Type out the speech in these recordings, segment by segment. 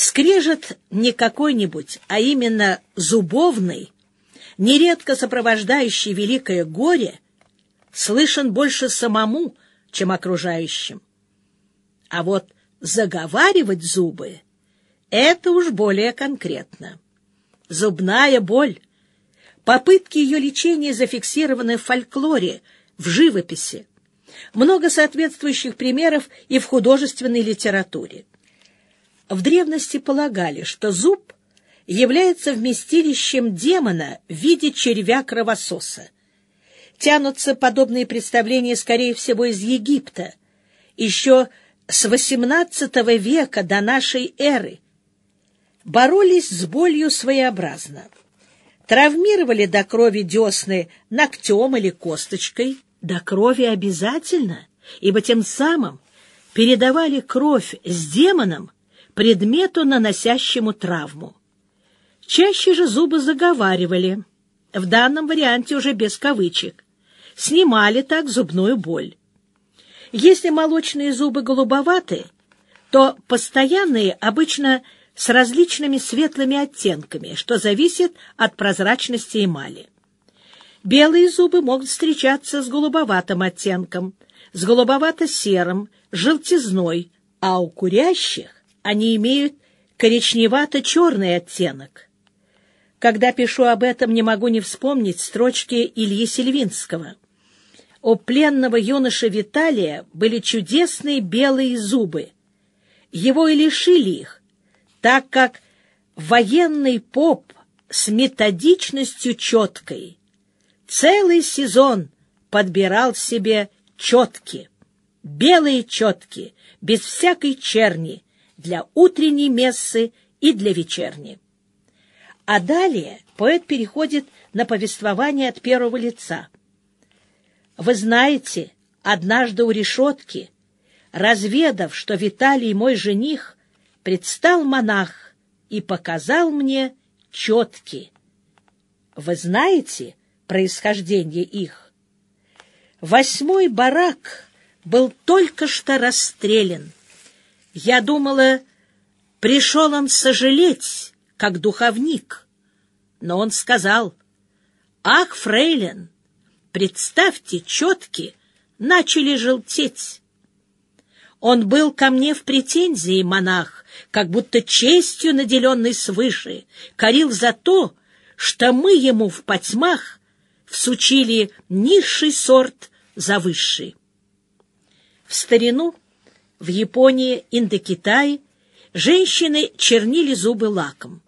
Скрежет не какой-нибудь, а именно зубовный, нередко сопровождающий великое горе, слышен больше самому, чем окружающим. А вот заговаривать зубы — это уж более конкретно. Зубная боль, попытки ее лечения зафиксированы в фольклоре, в живописи. Много соответствующих примеров и в художественной литературе. В древности полагали, что зуб является вместилищем демона в виде червя-кровососа. Тянутся подобные представления, скорее всего, из Египта, еще с XVIII века до нашей эры. Боролись с болью своеобразно. Травмировали до крови десны ногтем или косточкой, до крови обязательно, ибо тем самым передавали кровь с демоном предмету, наносящему травму. Чаще же зубы заговаривали, в данном варианте уже без кавычек, снимали так зубную боль. Если молочные зубы голубоваты, то постоянные обычно с различными светлыми оттенками, что зависит от прозрачности эмали. Белые зубы могут встречаться с голубоватым оттенком, с голубовато-серым, желтизной, а у курящих они имеют коричневато-черный оттенок. Когда пишу об этом, не могу не вспомнить строчки Ильи Сельвинского. У пленного юноши Виталия были чудесные белые зубы. Его и лишили их, так как военный поп с методичностью четкой целый сезон подбирал себе четки, белые четки, без всякой черни, для утренней мессы и для вечерней. А далее поэт переходит на повествование от первого лица. «Вы знаете, однажды у решетки, разведав, что Виталий мой жених, предстал монах и показал мне четки. Вы знаете происхождение их? Восьмой барак был только что расстрелян, я думала, пришел он сожалеть, как духовник. Но он сказал, «Ах, фрейлин, представьте, четки начали желтеть». Он был ко мне в претензии, монах, как будто честью наделенный свыше, корил за то, что мы ему в потьмах всучили низший сорт за высший. В старину в Японии, Индокитае женщины чернили зубы лаком.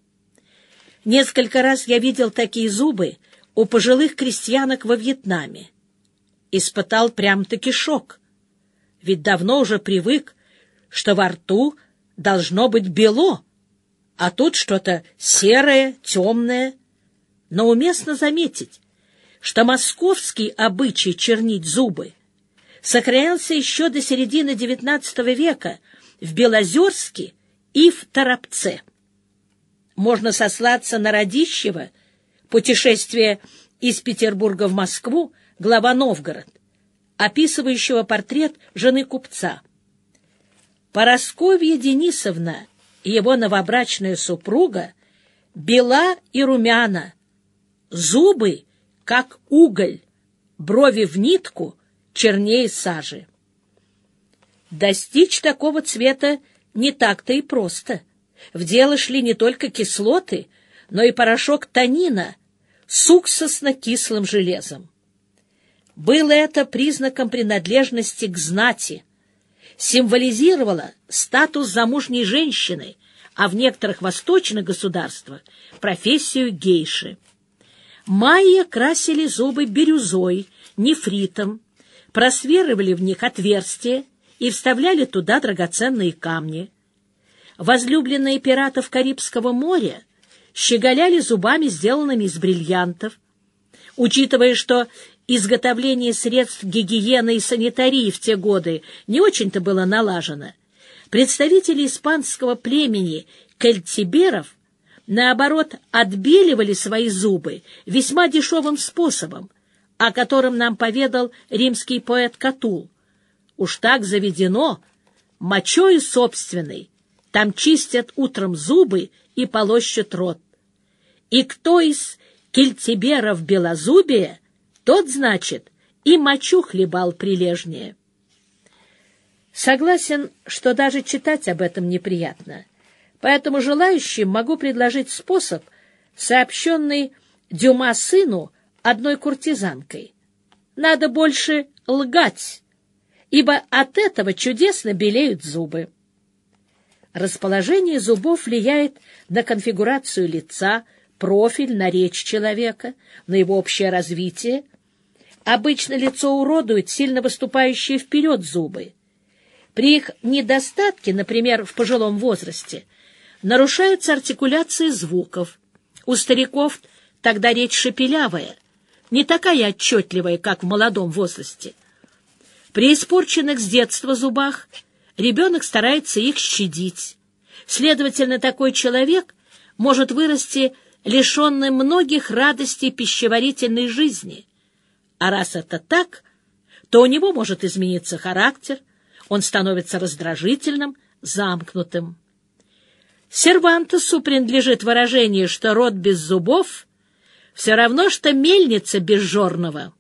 Несколько раз я видел такие зубы у пожилых крестьянок во Вьетнаме. Испытал прям-таки шок. Ведь давно уже привык, что во рту должно быть бело, а тут что-то серое, темное. Но уместно заметить, что московский обычай чернить зубы сохранялся еще до середины XIX века в Белозерске и в Торопце. Можно сослаться на Радищева, путешествие из Петербурга в Москву, глава Новгород, описывающего портрет жены купца. Поросковья Денисовна и его новобрачная супруга бела и румяна, зубы, как уголь, брови в нитку — чернее сажи. Достичь такого цвета не так-то и просто. В дело шли не только кислоты, но и порошок танина с уксусно-кислым железом. Было это признаком принадлежности к знати, символизировало статус замужней женщины, а в некоторых восточных государствах — профессию гейши. Майя красили зубы бирюзой, нефритом, просверливали в них отверстия и вставляли туда драгоценные камни. Возлюбленные пиратов Карибского моря щеголяли зубами, сделанными из бриллиантов. Учитывая, что изготовление средств гигиены и санитарии в те годы не очень-то было налажено, представители испанского племени кельтиберов, наоборот, отбеливали свои зубы весьма дешевым способом, о котором нам поведал римский поэт Катул. Уж так заведено, мочою собственной там чистят утром зубы и полощут рот. И кто из кельтиберов белозубия, тот, значит, и мочу хлебал прилежнее. Согласен, что даже читать об этом неприятно, поэтому желающим могу предложить способ, сообщенный Дюма сыну одной куртизанкой. Надо больше лгать, ибо от этого чудесно белеют зубы. Расположение зубов влияет на конфигурацию лица, профиль, на речь человека, на его общее развитие. Обычно лицо уродует сильно выступающие вперед зубы. При их недостатке, например, в пожилом возрасте, нарушается артикуляция звуков. У стариков тогда речь шепелявая, не такая отчетливая, как в молодом возрасте. При испорченных с детства зубах ребенок старается их щадить. Следовательно, такой человек может вырасти лишенным многих радостей пищеварительной жизни. А раз это так, то у него может измениться характер, он становится раздражительным, замкнутым. Сервантесу принадлежит выражение, что рот без зубов все равно, что мельница без жорного.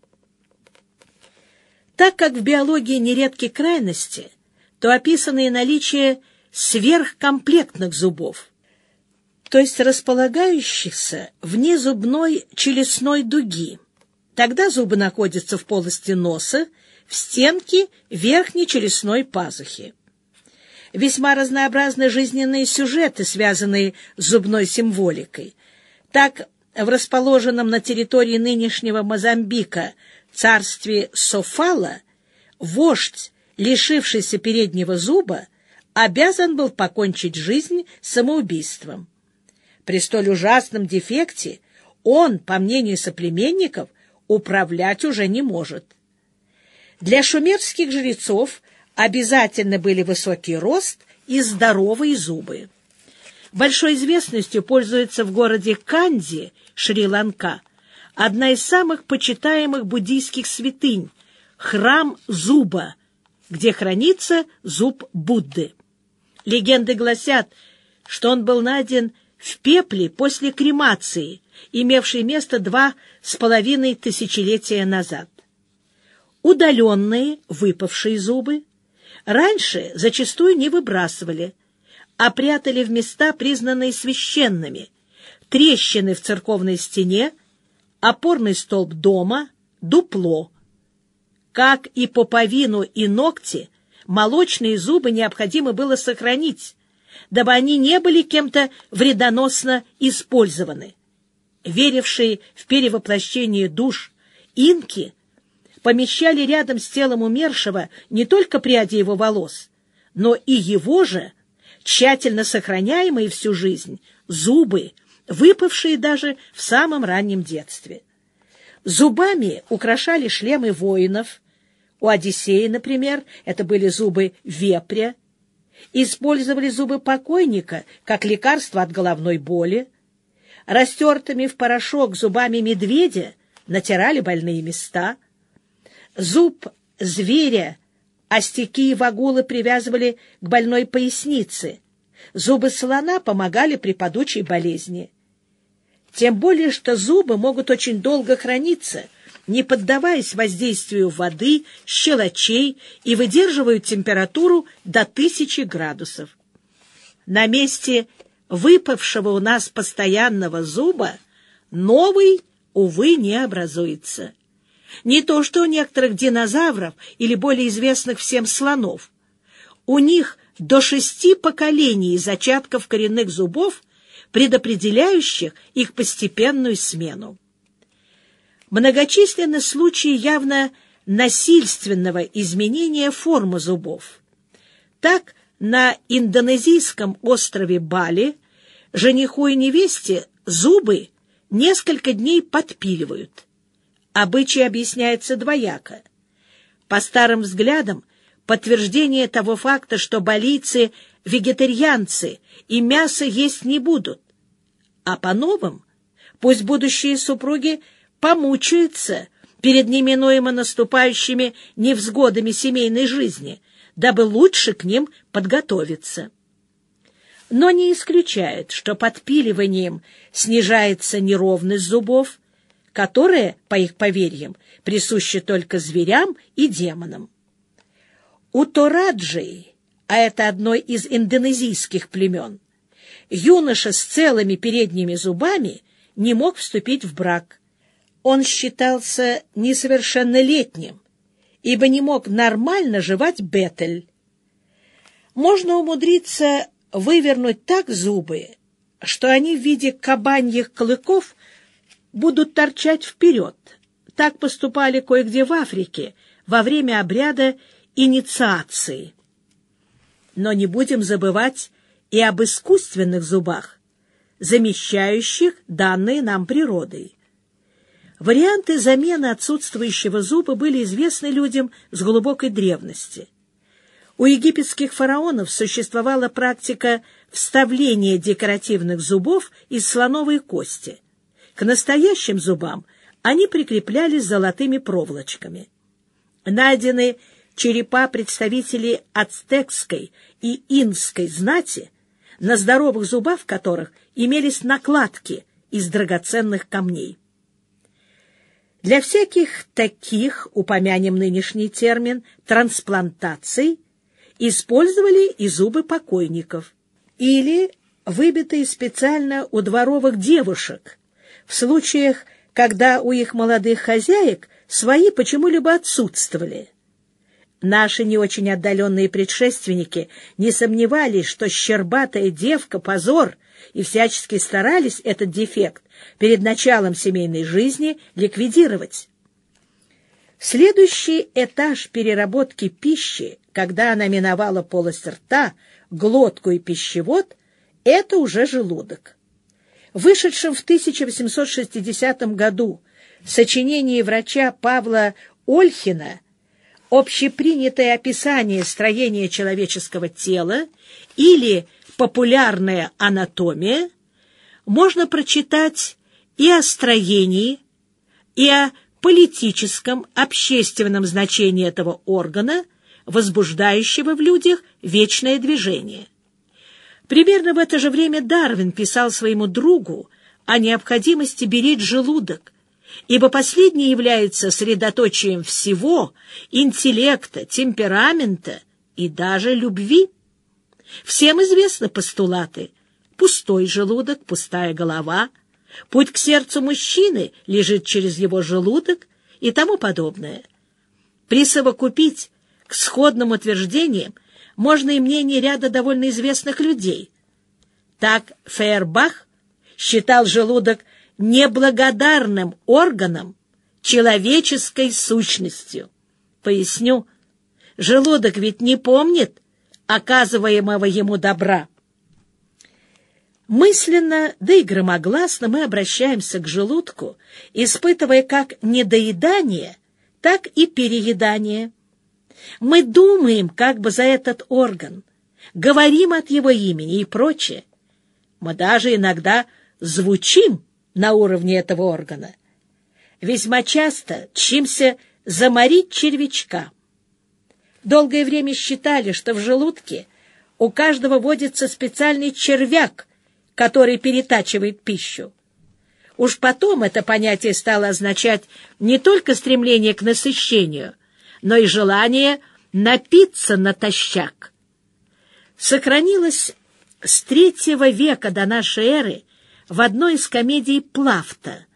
Так как в биологии нередки крайности, то описано и наличие сверхкомплектных зубов, то есть располагающихся вне зубной челюстной дуги. Тогда зубы находятся в полости носа, в стенке верхней челюстной пазухи. Весьма разнообразны жизненные сюжеты, связанные с зубной символикой. Так, в расположенном на территории нынешнего Мозамбика царстве Софала вождь, лишившийся переднего зуба, обязан был покончить жизнь самоубийством. При столь ужасном дефекте он, по мнению соплеменников, управлять уже не может. Для шумерских жрецов обязательно были высокий рост и здоровые зубы. Большой известностью пользуется в городе Канди, Шри-Ланка, одна из самых почитаемых буддийских святынь – храм Зуба, где хранится зуб Будды. Легенды гласят, что он был найден в пепле после кремации, имевшей место два с половиной тысячелетия назад удаленные выпавшие зубы раньше зачастую не выбрасывали, а прятали в места, признанные священными, трещины в церковной стене, опорный столб дома, дупло. Как и поповину и ногти, молочные зубы необходимо было сохранить, дабы они не были кем-то вредоносно использованы. Верившие в перевоплощение душ инки – помещали рядом с телом умершего не только пряди его волос, но и его же, тщательно сохраняемые всю жизнь, зубы, выпавшие даже в самом раннем детстве. Зубами украшали шлемы воинов. У Одиссея, например, это были зубы вепря. Использовали зубы покойника как лекарство от головной боли. Растертыми в порошок зубами медведя натирали больные места – Зуб зверя остяки и вагулы привязывали к больной пояснице. Зубы слона помогали при падучей болезни. Тем более, что зубы могут очень долго храниться, не поддаваясь воздействию воды, щелочей и выдерживают температуру до тысячи градусов. На месте выпавшего у нас постоянного зуба новый, увы, не образуется. Не то что у некоторых динозавров или более известных всем слонов. У них до шести поколений зачатков коренных зубов, предопределяющих их постепенную смену. Многочисленны случаи явно насильственного изменения формы зубов. Так, на индонезийском острове Бали жениху и невесте зубы несколько дней подпиливают – Обычай объясняется двояко. По старым взглядам, подтверждение того факта, что балийцы — вегетарианцы и мясо есть не будут. А по новым, пусть будущие супруги помучаются перед неминуемо наступающими невзгодами семейной жизни, дабы лучше к ним подготовиться. но не исключают, что подпиливанием снижается неровность зубов, которая, по их поверьям, присуща только зверям и демонам. У Тораджи, а это одно из индонезийских племен, юноша с целыми передними зубами не мог вступить в брак. Он считался несовершеннолетним, ибо не мог нормально жевать бетель. Можно умудриться вывернуть так зубы, что они в виде кабаньих клыков будут торчать вперед. Так поступали кое-где в Африке во время обряда инициации. Но не будем забывать и об искусственных зубах, замещающих данные нам природой. Варианты замены отсутствующего зуба были известны людям с глубокой древности. У египетских фараонов существовала практика вставления декоративных зубов из слоновой кости. К настоящим зубам они прикреплялись золотыми проволочками. Найдены черепа представителей ацтекской и инской знати, на здоровых зубах которых имелись накладки из драгоценных камней. Для всяких таких, упомянем нынешний термин, трансплантаций, использовали и зубы покойников, или выбитые специально у дворовых девушек, в случаях, когда у их молодых хозяек свои почему-либо отсутствовали. Наши не очень отдаленные предшественники не сомневались, что щербатая девка — позор, и всячески старались этот дефект перед началом семейной жизни ликвидировать. Следующий этаж переработки пищи, когда она миновала полость рта, глотку и пищевод, это уже желудок. Вышедшем в 1860 году сочинении врача Павла Ольхина общепринятое описание строения человеческого тела или популярная анатомия можно прочитать и о строении, и о политическом, общественном значении этого органа, возбуждающего в людях вечное движение. Примерно в это же время Дарвин писал своему другу о необходимости беречь желудок, ибо последний является средоточием всего интеллекта, темперамента и даже любви. Всем известны постулаты «пустой желудок, пустая голова», «путь к сердцу мужчины лежит через его желудок» и тому подобное. Присовокупить к сходным утверждениям можно и мнение ряда довольно известных людей. Так Фейербах считал желудок неблагодарным органом, человеческой сущностью. Поясню, желудок ведь не помнит оказываемого ему добра. Мысленно, да и громогласно мы обращаемся к желудку, испытывая как недоедание, так и переедание. Мы думаем как бы за этот орган, говорим от его имени и прочее. Мы даже иногда звучим на уровне этого органа. Весьма часто чимся заморить червячка. Долгое время считали, что в желудке у каждого водится специальный червяк, который перетачивает пищу. Уж потом это понятие стало означать не только стремление к насыщению, но и желание напиться натощак. Сохранилось с третьего века до нашей эры в одной из комедий Плафта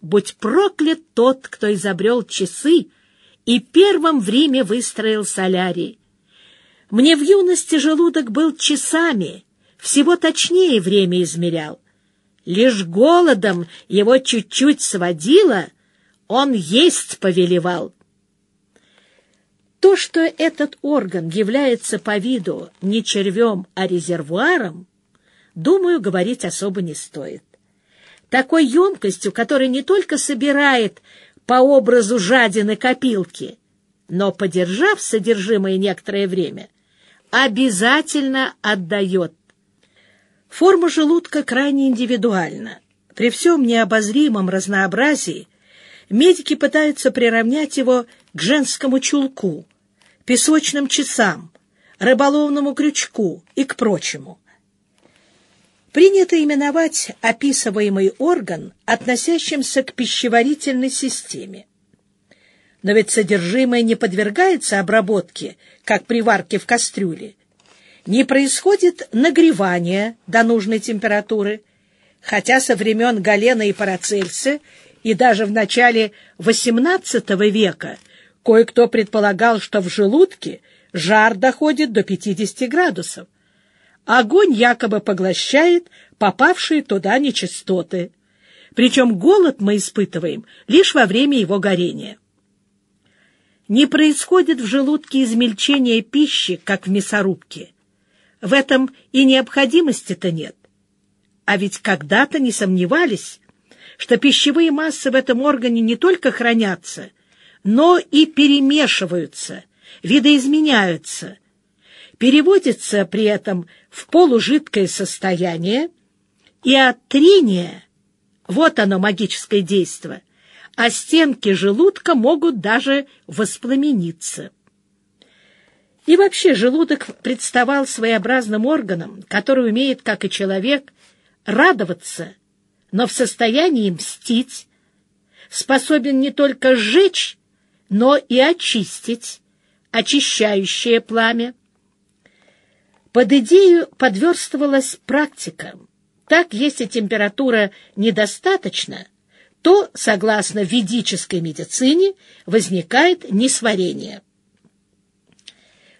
«Будь проклят тот, кто изобрел часы и первым в Риме выстроил солярий. Мне в юности желудок был часами, всего точнее время измерял. Лишь голодом его чуть-чуть сводило, он есть повелевал. То, что этот орган является по виду не червем, а резервуаром, думаю, говорить особо не стоит. Такой емкостью, которая не только собирает по образу жадины копилки, но, подержав содержимое некоторое время, обязательно отдает. Форма желудка крайне индивидуальна. При всем необозримом разнообразии медики пытаются приравнять его к женскому чулку, песочным часам, рыболовному крючку и к прочему. Принято именовать описываемый орган относящимся к пищеварительной системе. Но ведь содержимое не подвергается обработке, как при варке в кастрюле. Не происходит нагревания до нужной температуры, хотя со времен Галена и Парацельса и даже в начале XVIII века кое-кто предполагал, что в желудке жар доходит до 50 градусов. Огонь якобы поглощает попавшие туда нечистоты. Причем голод мы испытываем лишь во время его горения не происходит в желудке измельчения пищи, как в мясорубке. В этом и необходимости-то нет. А ведь когда-то не сомневались, что пищевые массы в этом органе не только хранятся, но и перемешиваются, видоизменяются, переводятся при этом в полужидкое состояние, и от трения, вот оно магическое действие, а стенки желудка могут даже воспламениться. И вообще желудок представал своеобразным органом, который умеет, как и человек, радоваться, но в состоянии мстить, способен не только сжечь, но и очистить, очищающее пламя. Под идею подверстывалась практика. Так, если температура недостаточна, то, согласно ведической медицине, возникает несварение.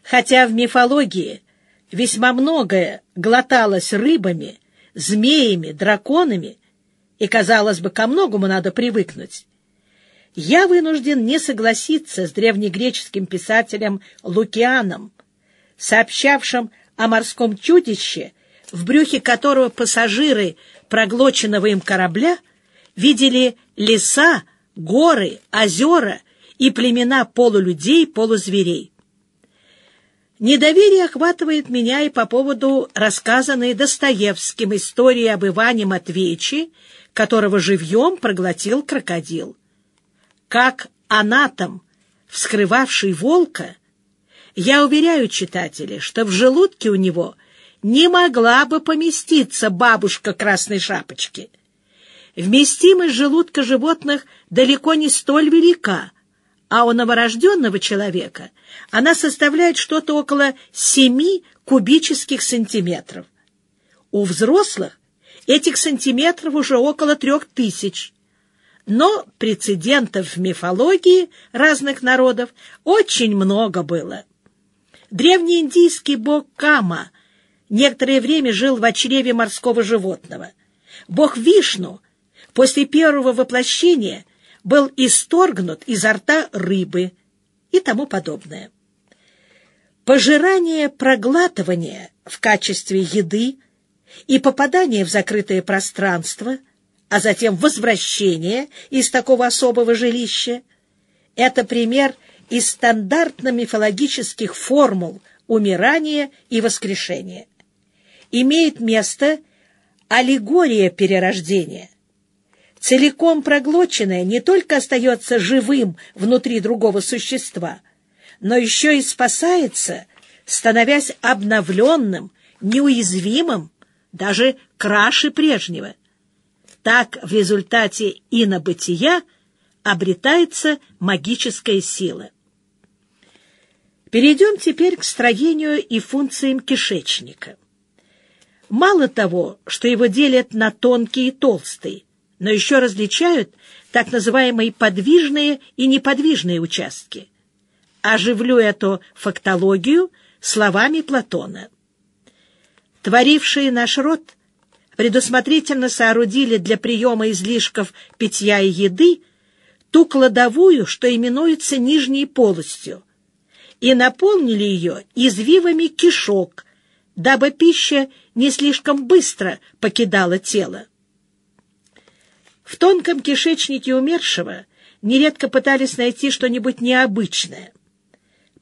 Хотя в мифологии весьма многое глоталось рыбами, змеями, драконами, и, казалось бы, ко многому надо привыкнуть, я вынужден не согласиться с древнегреческим писателем Лукианом, сообщавшим о морском чудище, в брюхе которого пассажиры проглоченного им корабля — видели леса, горы, озера и племена полулюдей, полузверей. Недоверие охватывает меня и по поводу рассказанной Достоевским истории об Иване Матвеевиче, которого живьем проглотил крокодил. Как анатом, вскрывавший волка, я уверяю читателя, что в желудке у него не могла бы поместиться бабушка Красной Шапочки — Вместимость желудка животных далеко не столь велика, а у новорожденного человека она составляет что-то около 7 кубических сантиметров. У взрослых этих сантиметров уже около трех тысяч. Но прецедентов в мифологии разных народов очень много было. Древнеиндийский бог Кама некоторое время жил в чреве морского животного. Бог Вишну после первого воплощения был исторгнут изо рта рыбы и тому подобное. Пожирание проглатывания в качестве еды и попадание в закрытое пространство, а затем возвращение из такого особого жилища — это пример из стандартно-мифологических формул умирания и воскрешения. Имеет место аллегория перерождения, целиком проглоченное не только остается живым внутри другого существа, но еще и спасается, становясь обновленным, неуязвимым, даже краше прежнего. Так в результате инобытия обретается магическая сила. Перейдем теперь к строению и функциям кишечника. Мало того, что его делят на тонкий и толстый, но еще различают так называемые подвижные и неподвижные участки. Оживлю эту фактологию словами Платона. Творившие наш род предусмотрительно соорудили для приема излишков питья и еды ту кладовую, что именуется нижней полостью, и наполнили ее извивами кишок, дабы пища не слишком быстро покидала тело. В тонком кишечнике умершего нередко пытались найти что-нибудь необычное.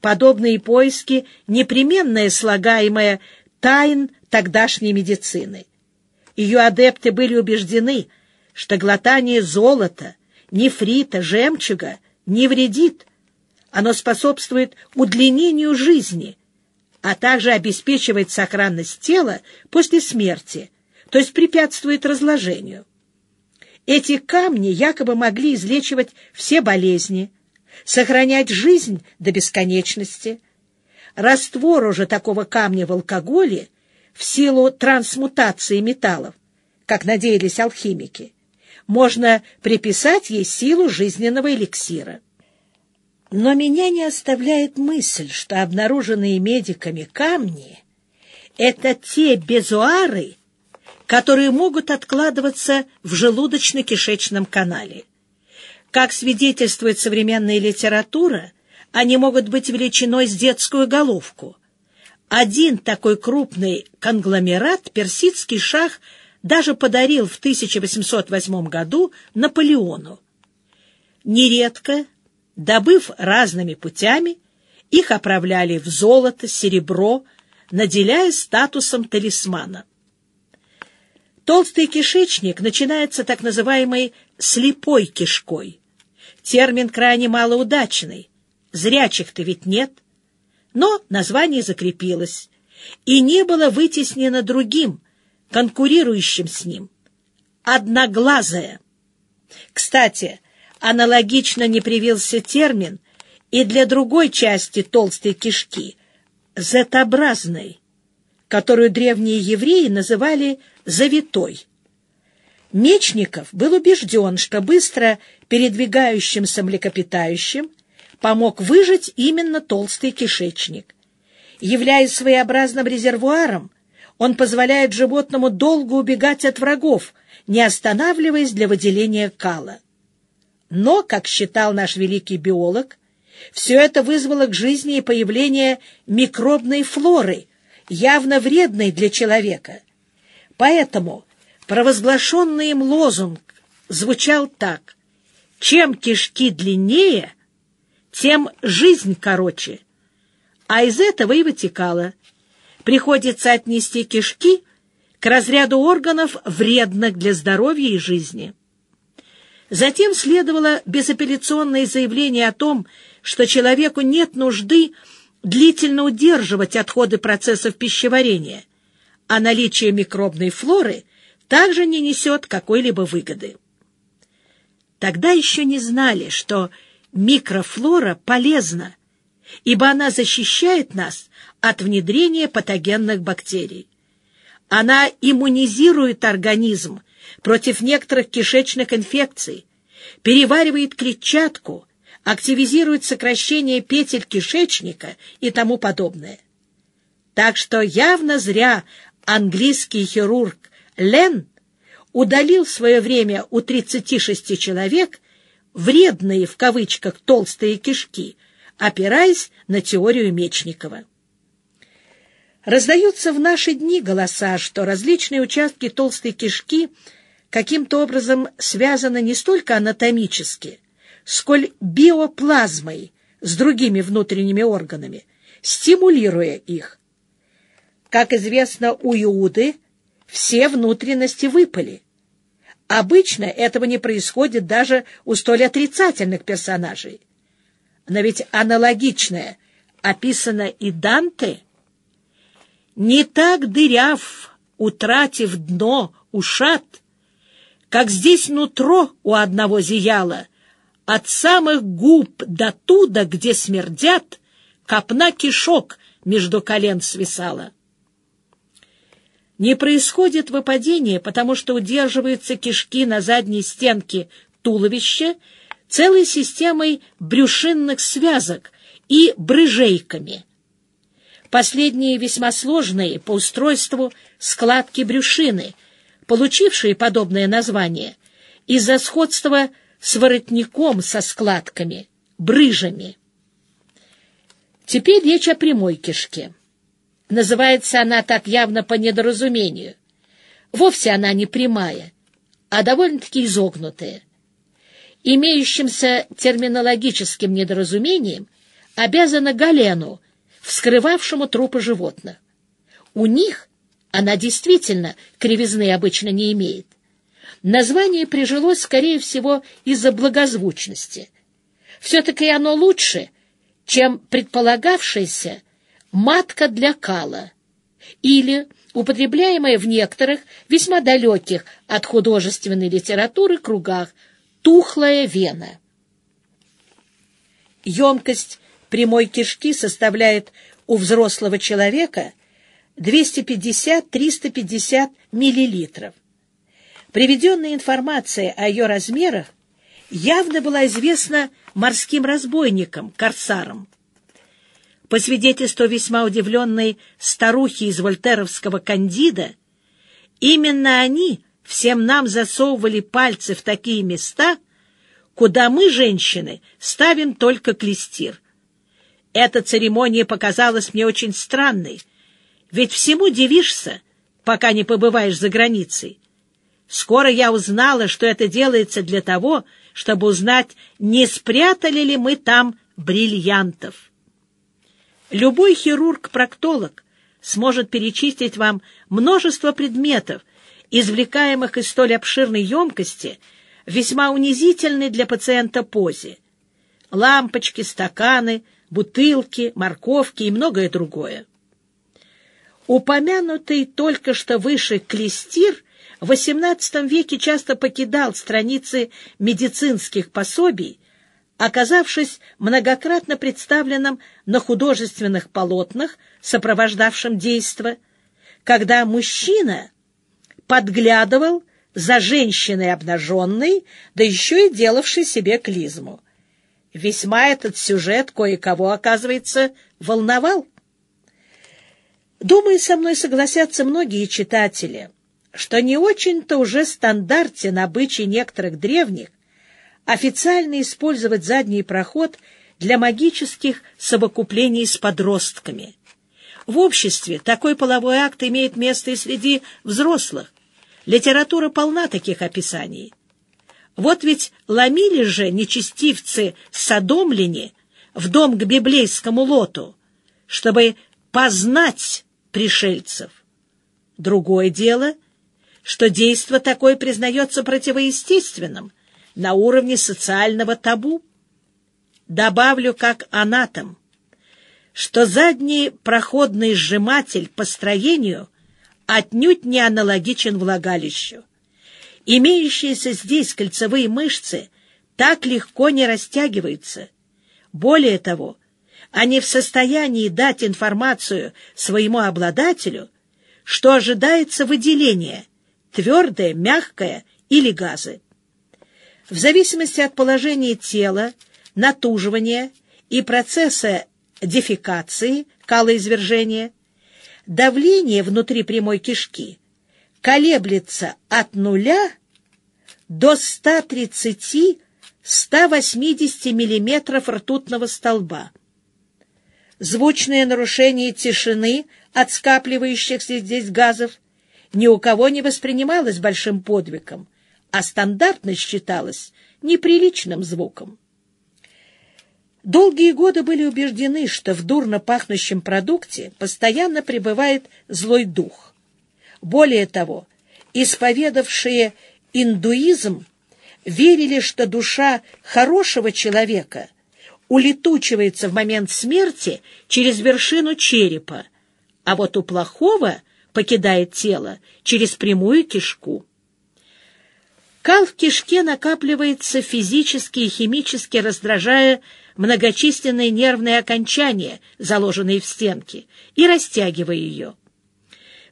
Подобные поиски — непременное слагаемое тайн тогдашней медицины. Ее адепты были убеждены, что глотание золота, нефрита, жемчуга не вредит, оно способствует удлинению жизни, а также обеспечивает сохранность тела после смерти, то есть препятствует разложению. Эти камни якобы могли излечивать все болезни, сохранять жизнь до бесконечности. Раствор уже такого камня в алкоголе в силу трансмутации металлов, как надеялись алхимики, можно приписать ей силу жизненного эликсира. Но меня не оставляет мысль, что обнаруженные медиками камни — это те безуары, которые могут откладываться в желудочно-кишечном канале. Как свидетельствует современная литература, они могут быть величиной с детскую головку. Один такой крупный конгломерат персидский шах даже подарил в 1808 году Наполеону. Нередко, добыв разными путями, их оправляли в золото, серебро, наделяя статусом талисмана. Толстый кишечник начинается так называемой «слепой кишкой». Термин крайне малоудачный. Зрячих-то ведь нет. Но название закрепилось и не было вытеснено другим, конкурирующим с ним. Одноглазая. Кстати, аналогично не привился термин и для другой части толстой кишки — Z-образной, которую древние евреи называли завитой. Мечников был убежден, что быстро передвигающимся млекопитающим помог выжить именно толстый кишечник. Являясь своеобразным резервуаром, он позволяет животному долго убегать от врагов, не останавливаясь для выделения кала. Но, как считал наш великий биолог, все это вызвало к жизни и появление микробной флоры, явно вредной для человека — Поэтому провозглашенный им лозунг звучал так. Чем кишки длиннее, тем жизнь короче. А из этого и вытекало. Приходится отнести кишки к разряду органов, вредных для здоровья и жизни. Затем следовало безапелляционное заявление о том, что человеку нет нужды длительно удерживать отходы процессов пищеварения – а наличие микробной флоры также не несет какой-либо выгоды. Тогда еще не знали, что микрофлора полезна, ибо она защищает нас от внедрения патогенных бактерий. Она иммунизирует организм против некоторых кишечных инфекций, переваривает клетчатку, активизирует сокращение петель кишечника и тому подобное. Так что явно зря английский хирург Лен удалил в свое время у 36 человек вредные в кавычках толстые кишки, опираясь на теорию Мечникова. Раздаются в наши дни голоса, что различные участки толстой кишки каким-то образом связаны не столько анатомически, сколь биоплазмой с другими внутренними органами, стимулируя их. Как известно, у Иуды все внутренности выпали. Обычно этого не происходит даже у столь отрицательных персонажей. Но ведь аналогичное описано и Данте. Не так дыряв, утратив дно, ушат, как здесь нутро у одного зияло, от самых губ до туда, где смердят, копна кишок между колен свисала не происходит выпадение, потому что удерживаются кишки на задней стенке туловища целой системой брюшинных связок и брыжейками. Последние весьма сложные по устройству складки брюшины, получившие подобное название из-за сходства с воротником со складками, брыжами. Теперь речь о прямой кишке. Называется она так явно по недоразумению. Вовсе она не прямая, а довольно-таки изогнутая. Имеющимся терминологическим недоразумением обязана Галену, вскрывавшему трупы животных. У них она действительно кривизны обычно не имеет. Название прижилось, скорее всего, из-за благозвучности. Все-таки оно лучше, чем предполагавшееся матка для кала или употребляемое в некоторых, весьма далеких от художественной литературы кругах, тухлая вена. Емкость прямой кишки составляет у взрослого человека 250-350 миллилитров. Приведенная информация о ее размерах явно была известна морским разбойникам, корсарам. По свидетельству весьма удивленной старухи из вольтеровского «Кандида», именно они всем нам засовывали пальцы в такие места, куда мы, женщины, ставим только клестир. Эта церемония показалась мне очень странной, ведь всему дивишься, пока не побываешь за границей. Скоро я узнала, что это делается для того, чтобы узнать, не спрятали ли мы там бриллиантов. Любой хирург-проктолог сможет перечислить вам множество предметов, извлекаемых из столь обширной емкости, весьма унизительной для пациента позе. Лампочки, стаканы, бутылки, морковки и многое другое. Упомянутый только что выше клестир в XVIII веке часто покидал страницы медицинских пособий, оказавшись многократно представленным на художественных полотнах, сопровождавшим действо, когда мужчина подглядывал за женщиной обнаженной, да еще и делавшей себе клизму. Весьма этот сюжет кое-кого, оказывается, волновал. Думаю, со мной согласятся многие читатели, что не очень-то уже стандартен обычай некоторых древних официально использовать задний проход для магических совокуплений с подростками. В обществе такой половой акт имеет место и среди взрослых. Литература полна таких описаний. Вот ведь ломили же нечестивцы садомляне в дом к библейскому лоту, чтобы познать пришельцев. Другое дело, что действо такое признается противоестественным на уровне социального табу. Добавлю как анатом, что задний проходный сжиматель по строению отнюдь не аналогичен влагалищу. Имеющиеся здесь кольцевые мышцы так легко не растягиваются. Более того, они в состоянии дать информацию своему обладателю, что ожидается выделение – твердое, мягкое или газы. В зависимости от положения тела, натуживания и процесса дефекации, калоизвержения, давление внутри прямой кишки колеблется от нуля до 130-180 мм ртутного столба. Звучное нарушение тишины от скапливающихся здесь газов ни у кого не воспринималось большим подвигом, а стандартность считалась неприличным звуком. Долгие годы были убеждены, что в дурно пахнущем продукте постоянно пребывает злой дух. Более того, исповедавшие индуизм верили, что душа хорошего человека улетучивается в момент смерти через вершину черепа, а вот у плохого покидает тело через прямую кишку. Кал в кишке накапливается физически и химически, раздражая многочисленные нервные окончания, заложенные в стенки, и растягивая ее.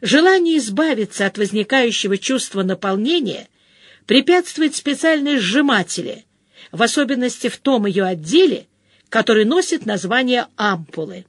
Желание избавиться от возникающего чувства наполнения препятствует специальные сжиматели, в особенности в том ее отделе, который носит название ампулы.